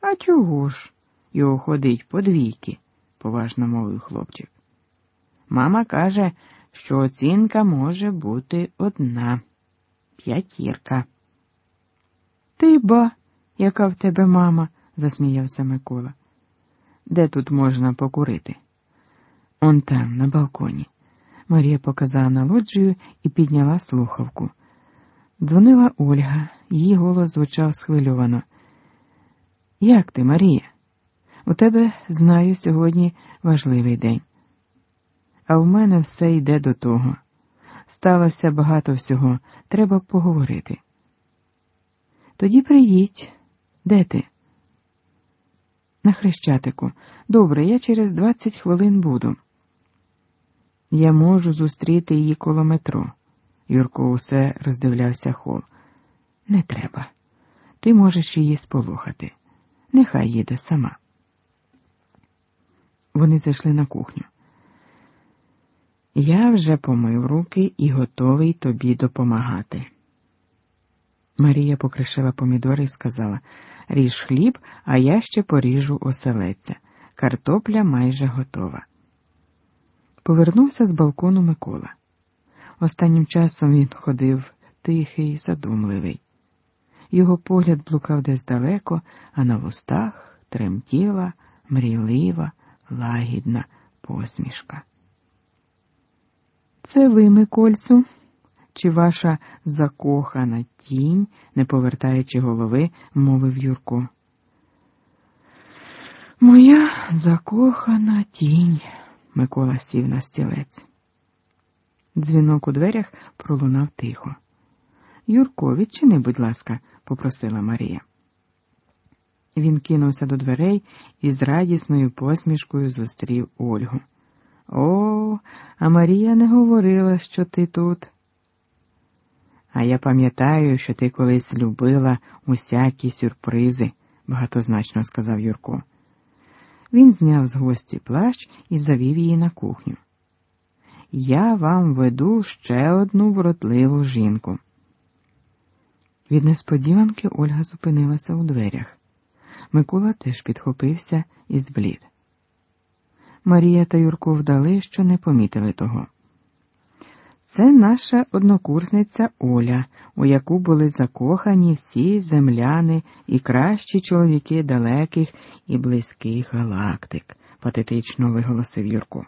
А чого ж? Його ходить подвійки, поважно мовив хлопчик. Мама каже, що оцінка може бути одна п'ятірка. Ти ба, яка в тебе мама, засміявся Микола. Де тут можна покурити? Он там, на балконі. Марія показала на лоджію і підняла слухавку. Дзвонила Ольга, її голос звучав схвильовано. Як ти, Марія? У тебе, знаю, сьогодні важливий день. А в мене все йде до того. Сталося багато всього, треба поговорити. Тоді приїдь. Де ти? На хрещатику. Добре, я через двадцять хвилин буду. Я можу зустріти її коло метро. Юрко усе роздивлявся хол. Не треба. Ти можеш її сполохати. Нехай їде сама. Вони зайшли на кухню. Я вже помив руки і готовий тобі допомагати. Марія покришила помідори і сказала Ріж хліб, а я ще поріжу оселеця. Картопля майже готова. Повернувся з балкону Микола. Останнім часом він ходив тихий, задумливий. Його погляд блукав десь далеко, а на вустах тремтіла мрійлива, лагідна посмішка. Це ви, Микольцу, чи ваша закохана тінь, не повертаючи голови, мовив Юрко. Моя закохана тінь, Микола сів на стілець. Дзвінок у дверях пролунав тихо. Юрко, відчини, будь ласка, попросила Марія. Він кинувся до дверей і з радісною посмішкою зустрів Ольгу. О, а Марія не говорила, що ти тут. А я пам'ятаю, що ти колись любила усякі сюрпризи, багатозначно сказав Юрко. Він зняв з гості плащ і завів її на кухню. Я вам веду ще одну вродливу жінку. Від несподіванки Ольга зупинилася у дверях. Микола теж підхопився і зблід. Марія та Юрко вдали, що не помітили того. Це наша однокурсниця Оля, у яку були закохані всі земляни і кращі чоловіки далеких і близьких галактик, патетично виголосив Юрко.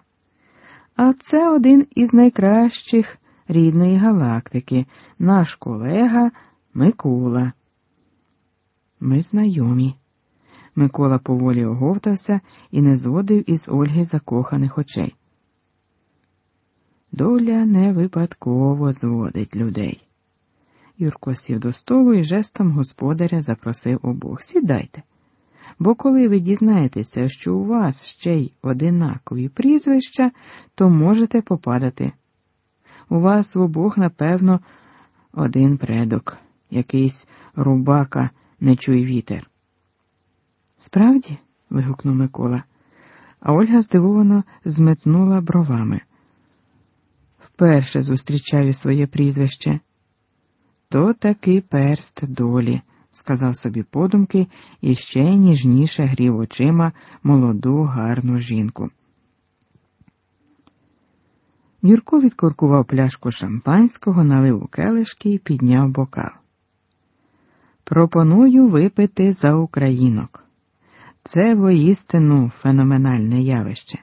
А це один із найкращих рідної галактики, наш колега Микола. Ми знайомі. Микола поволі оговтався і не зводив із Ольги закоханих очей. Доля не випадково зводить людей. Юрко сів до столу і жестом господаря запросив обох. Сідайте. Бо коли ви дізнаєтеся, що у вас ще й одинакові прізвища, то можете попадати. У вас в обох, напевно, один предок, якийсь рубака не чуй вітер. Справді? вигукнув Микола, а Ольга здивовано зметнула бровами. Вперше зустрічаю своє прізвище. То таки перст долі, сказав собі подумки і ще ніжніше грів очима молоду гарну жінку. Юрко відкоркував пляшку шампанського, налив у келишки і підняв бокал. Пропоную випити за українок. Це воістину феноменальне явище.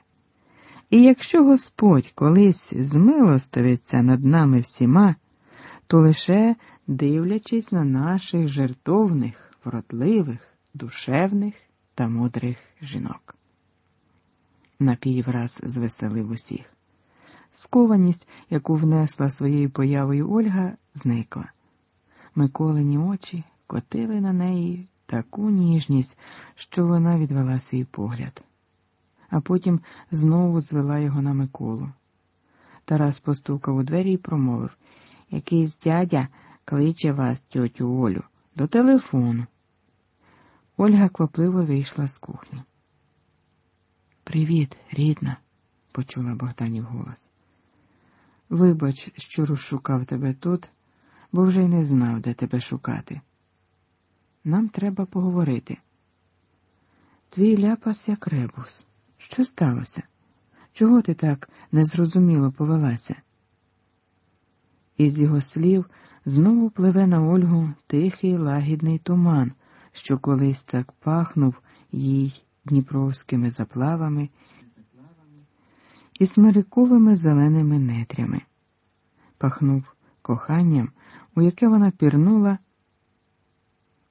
І якщо Господь колись змилостивиться над нами всіма, то лише дивлячись на наших жертовних, вродливих, душевних та мудрих жінок. Напій враз звеселив усіх. Скованість, яку внесла своєю появою Ольга, зникла. Миколині очі котили на неї таку ніжність, що вона відвела свій погляд, а потім знову звела його на Миколу. Тарас постукав у двері і промовив Якийсь дядя кличе вас, тьотю Олю, до телефону. Ольга квапливо вийшла з кухні. Привіт, рідна, почула Богданів голос. Вибач, що розшукав тебе тут, бо вже й не знав, де тебе шукати. Нам треба поговорити. Твій ляпас як ребус. Що сталося? Чого ти так незрозуміло повелася? Із його слів знову пливе на Ольгу тихий лагідний туман, що колись так пахнув їй дніпровськими заплавами і смириковими зеленими нетрями. Пахнув коханням, у яке вона пірнула,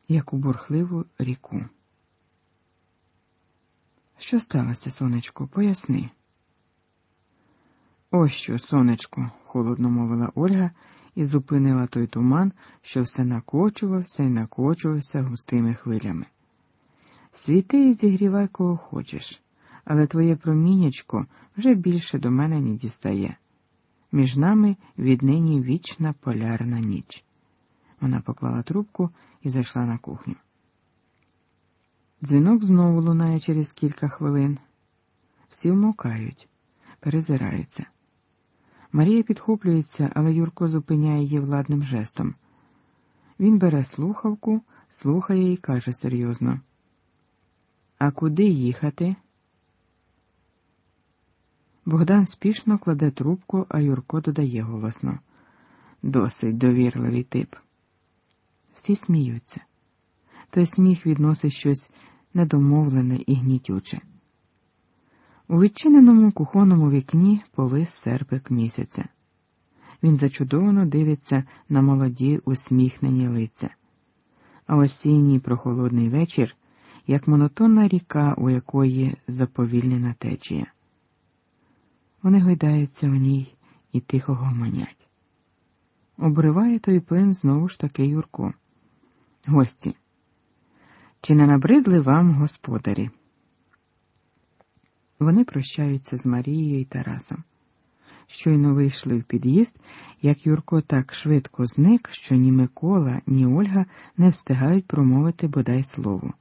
як у бурхливу ріку. Що сталося, сонечко, поясни. Ось що, сонечко, холодно мовила Ольга і зупинила той туман, що все накочувався і накочувався густими хвилями. Світи і зігрівай, кого хочеш, але твоє промінячко вже більше до мене не дістає. Між нами віднині вічна полярна ніч. Вона поклала трубку і зайшла на кухню. Дзвінок знову лунає через кілька хвилин. Всі вмокають, перезираються. Марія підхоплюється, але Юрко зупиняє її владним жестом. Він бере слухавку, слухає і каже серйозно: А куди їхати? Богдан спішно кладе трубку, а Юрко додає голосно. Досить довірливий тип. Всі сміються. Той сміх відносить щось недомовлене і гнітюче. У відчиненому кухонному вікні повис серпик місяця. Він зачудовано дивиться на молоді усміхнені лиця. А осінній прохолодний вечір, як монотонна ріка, у якої заповільнена течія. Вони гойдаються в ній і тихо гомонять. Обриває той плин знову ж таки Юрко. Гості. Чи не набридли вам господарі? Вони прощаються з Марією і Тарасом. Щойно вийшли в під'їзд, як Юрко так швидко зник, що ні Микола, ні Ольга не встигають промовити бодай слово.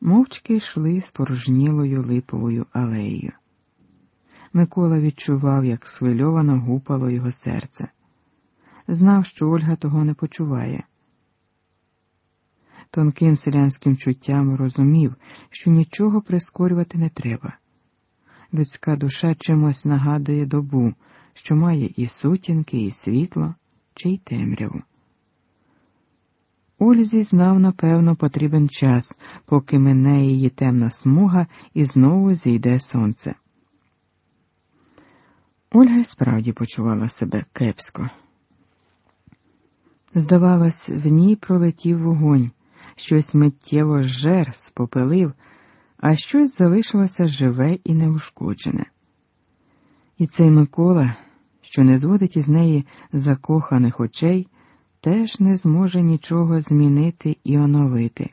Мовчки йшли спорожнілою липовою алеєю. Микола відчував, як схвильовано гупало його серце. Знав, що Ольга того не почуває. Тонким селянським чуттям розумів, що нічого прискорювати не треба. Людська душа чимось нагадує добу, що має і сутінки, і світло, чи й темряву. Ользі знав, напевно, потрібен час, поки мине її темна смуга і знову зійде сонце. Ольга й справді почувала себе кепсько. Здавалось, в ній пролетів вогонь, щось миттєво зжер, спопелив, а щось залишилося живе і неушкоджене. І цей Микола, що не зводить із неї закоханих очей, теж не зможе нічого змінити і оновити,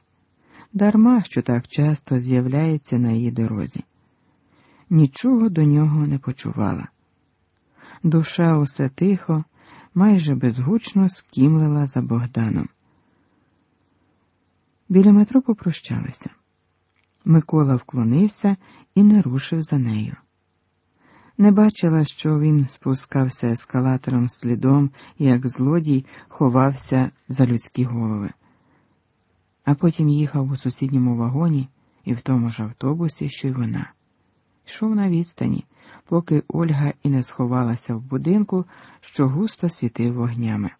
дарма що так часто з'являється на її дорозі. Нічого до нього не почувала. Душа усе тихо, майже безгучно скімлила за Богданом. Біля метро попрощалися. Микола вклонився і не рушив за нею. Не бачила, що він спускався ескалатором слідом, як злодій ховався за людські голови, а потім їхав у сусідньому вагоні і в тому ж автобусі, що й вона. Йшов на відстані, поки Ольга і не сховалася в будинку, що густо світив вогнями.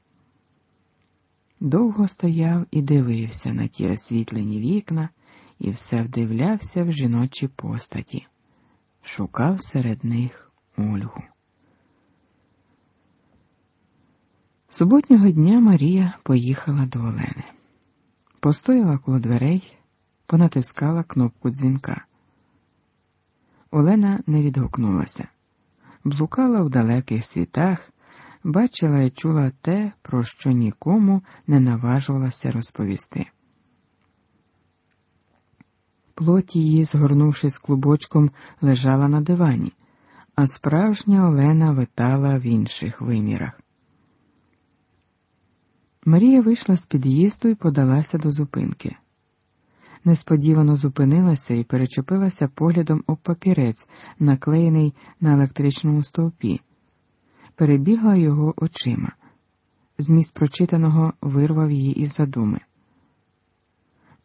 Довго стояв і дивився на ті освітлені вікна і все вдивлявся в жіночі постаті, шукав серед них Ольгу. Суботнього дня Марія поїхала до Олени, постояла коло дверей, понатискала кнопку дзвінка. Олена не відгукнулася, блукала в далеких світах, бачила і чула те, про що нікому не наважувалася розповісти. Плоть її, згорнувшись клубочком, лежала на дивані, а справжня Олена витала в інших вимірах. Марія вийшла з під'їзду і подалася до зупинки несподівано зупинилася і перечепилася поглядом об папірець, наклеєний на електричному стовпі, перебігла його очима. Зміст прочитаного вирвав її із задуми.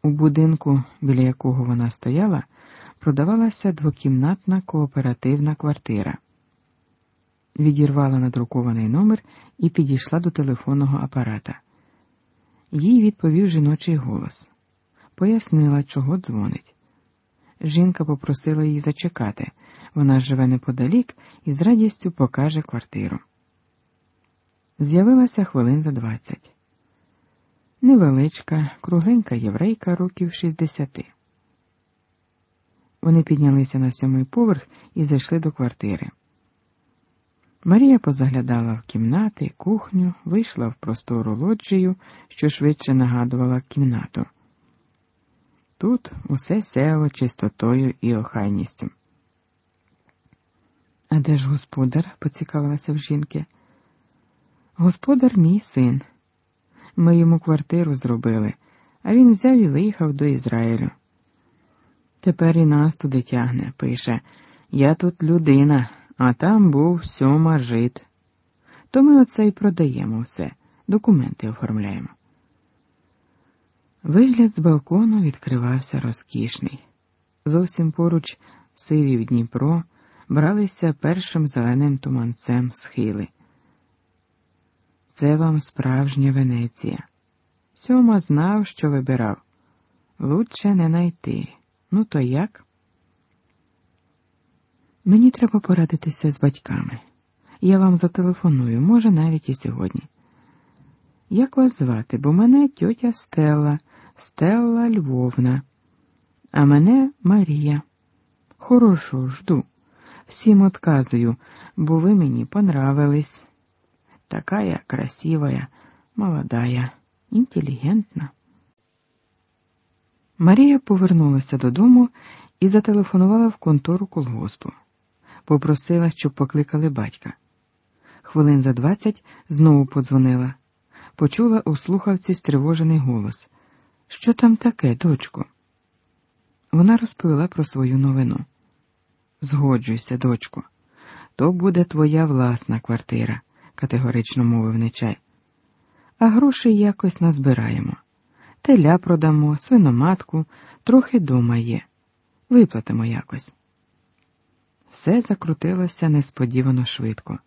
У будинку, біля якого вона стояла, продавалася двокімнатна кооперативна квартира. Відірвала надрукований номер і підійшла до телефонного апарата. Їй відповів жіночий голос. Пояснила, чого дзвонить. Жінка попросила її зачекати. Вона живе неподалік і з радістю покаже квартиру. З'явилася хвилин за двадцять. Невеличка, кругленька єврейка років шістдесяти. Вони піднялися на сьомий поверх і зайшли до квартири. Марія позаглядала в кімнати, кухню, вийшла в простору лоджію, що швидше нагадувала кімнату. Тут усе сяяло чистотою і охайністю. А де ж господар? поцікавилася в жінки. Господар мій син. Ми йому квартиру зробили, а він взяв і виїхав до Ізраїлю. Тепер і нас туди тягне, пише Я тут людина, а там був сьома жит. То ми оце й продаємо все, документи оформляємо. Вигляд з балкону відкривався розкішний. Зовсім поруч сивів Дніпро бралися першим зеленим туманцем схили. Це вам справжня Венеція. Сьома знав, що вибирав. Лучше не найти. Ну, то як? Мені треба порадитися з батьками. Я вам зателефоную, може, навіть і сьогодні. Як вас звати? Бо мене тьотя Стелла, Стелла Львовна, а мене Марія. Хорошо, жду. Всім отказую, бо ви мені понравились. Такая красивая, молодая, інтелігентна. Марія повернулася додому і зателефонувала в контору колгоспу. Попросила, щоб покликали батька. Хвилин за двадцять знову подзвонила. Почула у слухавці стривожений голос. Що там таке, дочко? Вона розповіла про свою новину. Згоджуйся, дочко, то буде твоя власна квартира, категорично мовив нечай. А грошей якось назбираємо. Теля продамо, свиноматку, трохи дома є. Виплатимо якось. Все закрутилося несподівано швидко.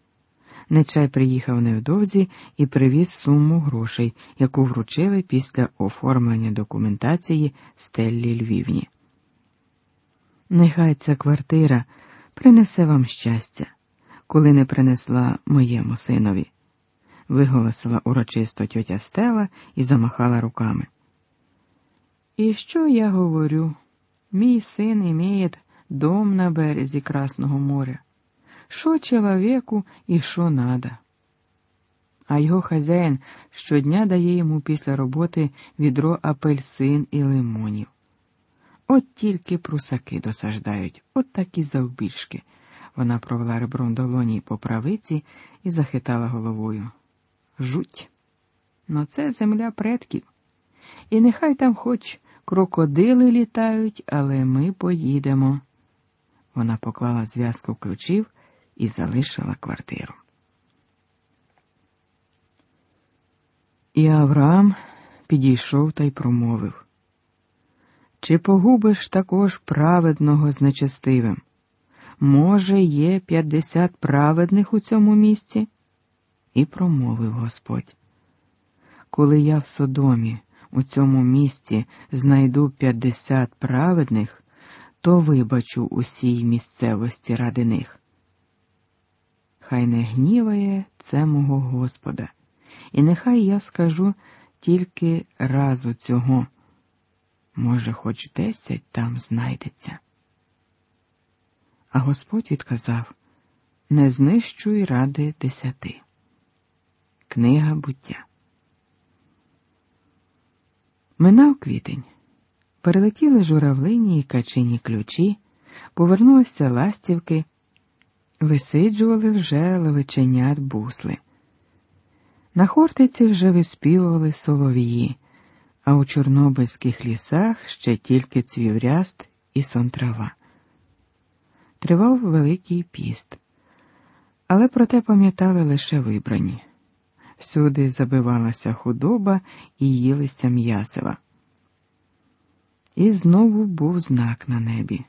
Нечай приїхав невдовзі і привіз суму грошей, яку вручили після оформлення документації Стеллі Львівні. Нехай ця квартира принесе вам щастя, коли не принесла моєму синові, виголосила урочисто тьотя Стела і замахала руками. І що я говорю? Мій син імеє дом на березі Красного моря. Що чоловіку і що надо. А його хазяїн щодня дає йому після роботи відро апельсин і лимонів. От тільки прусаки досаждають, от такі завбільшки. Вона провела ребром долоні по правиці і захитала головою. Жуть. Но це земля предків. І нехай там хоч крокодили літають, але ми поїдемо. Вона поклала зв'язку ключів і залишила квартиру. І Авраам підійшов та й промовив Чи погубиш також праведного з нечестивим? Може, є п'ятдесят праведних у цьому місці? І промовив Господь. Коли я в Содомі, у цьому місці, знайду п'ятдесят праведних, то вибачу усій місцевості ради них. Хай не гніває це мого Господа, і нехай я скажу тільки разу цього. Може, хоч десять там знайдеться. А Господь відказав Не знищуй ради десяти. Книга буття. Минав квітень. Перелетіли журавлині і качині ключі, повернулися ластівки, висиджували вже левиченят бусли. На хортиці вже виспівували солов'ї, а у чорнобильських лісах ще тільки цвів ряст і сон трава. Тривав Великий піст, але проте пам'ятали лише вибрані. Всюди забивалася худоба і їлися м'ясива. І знову був знак на небі.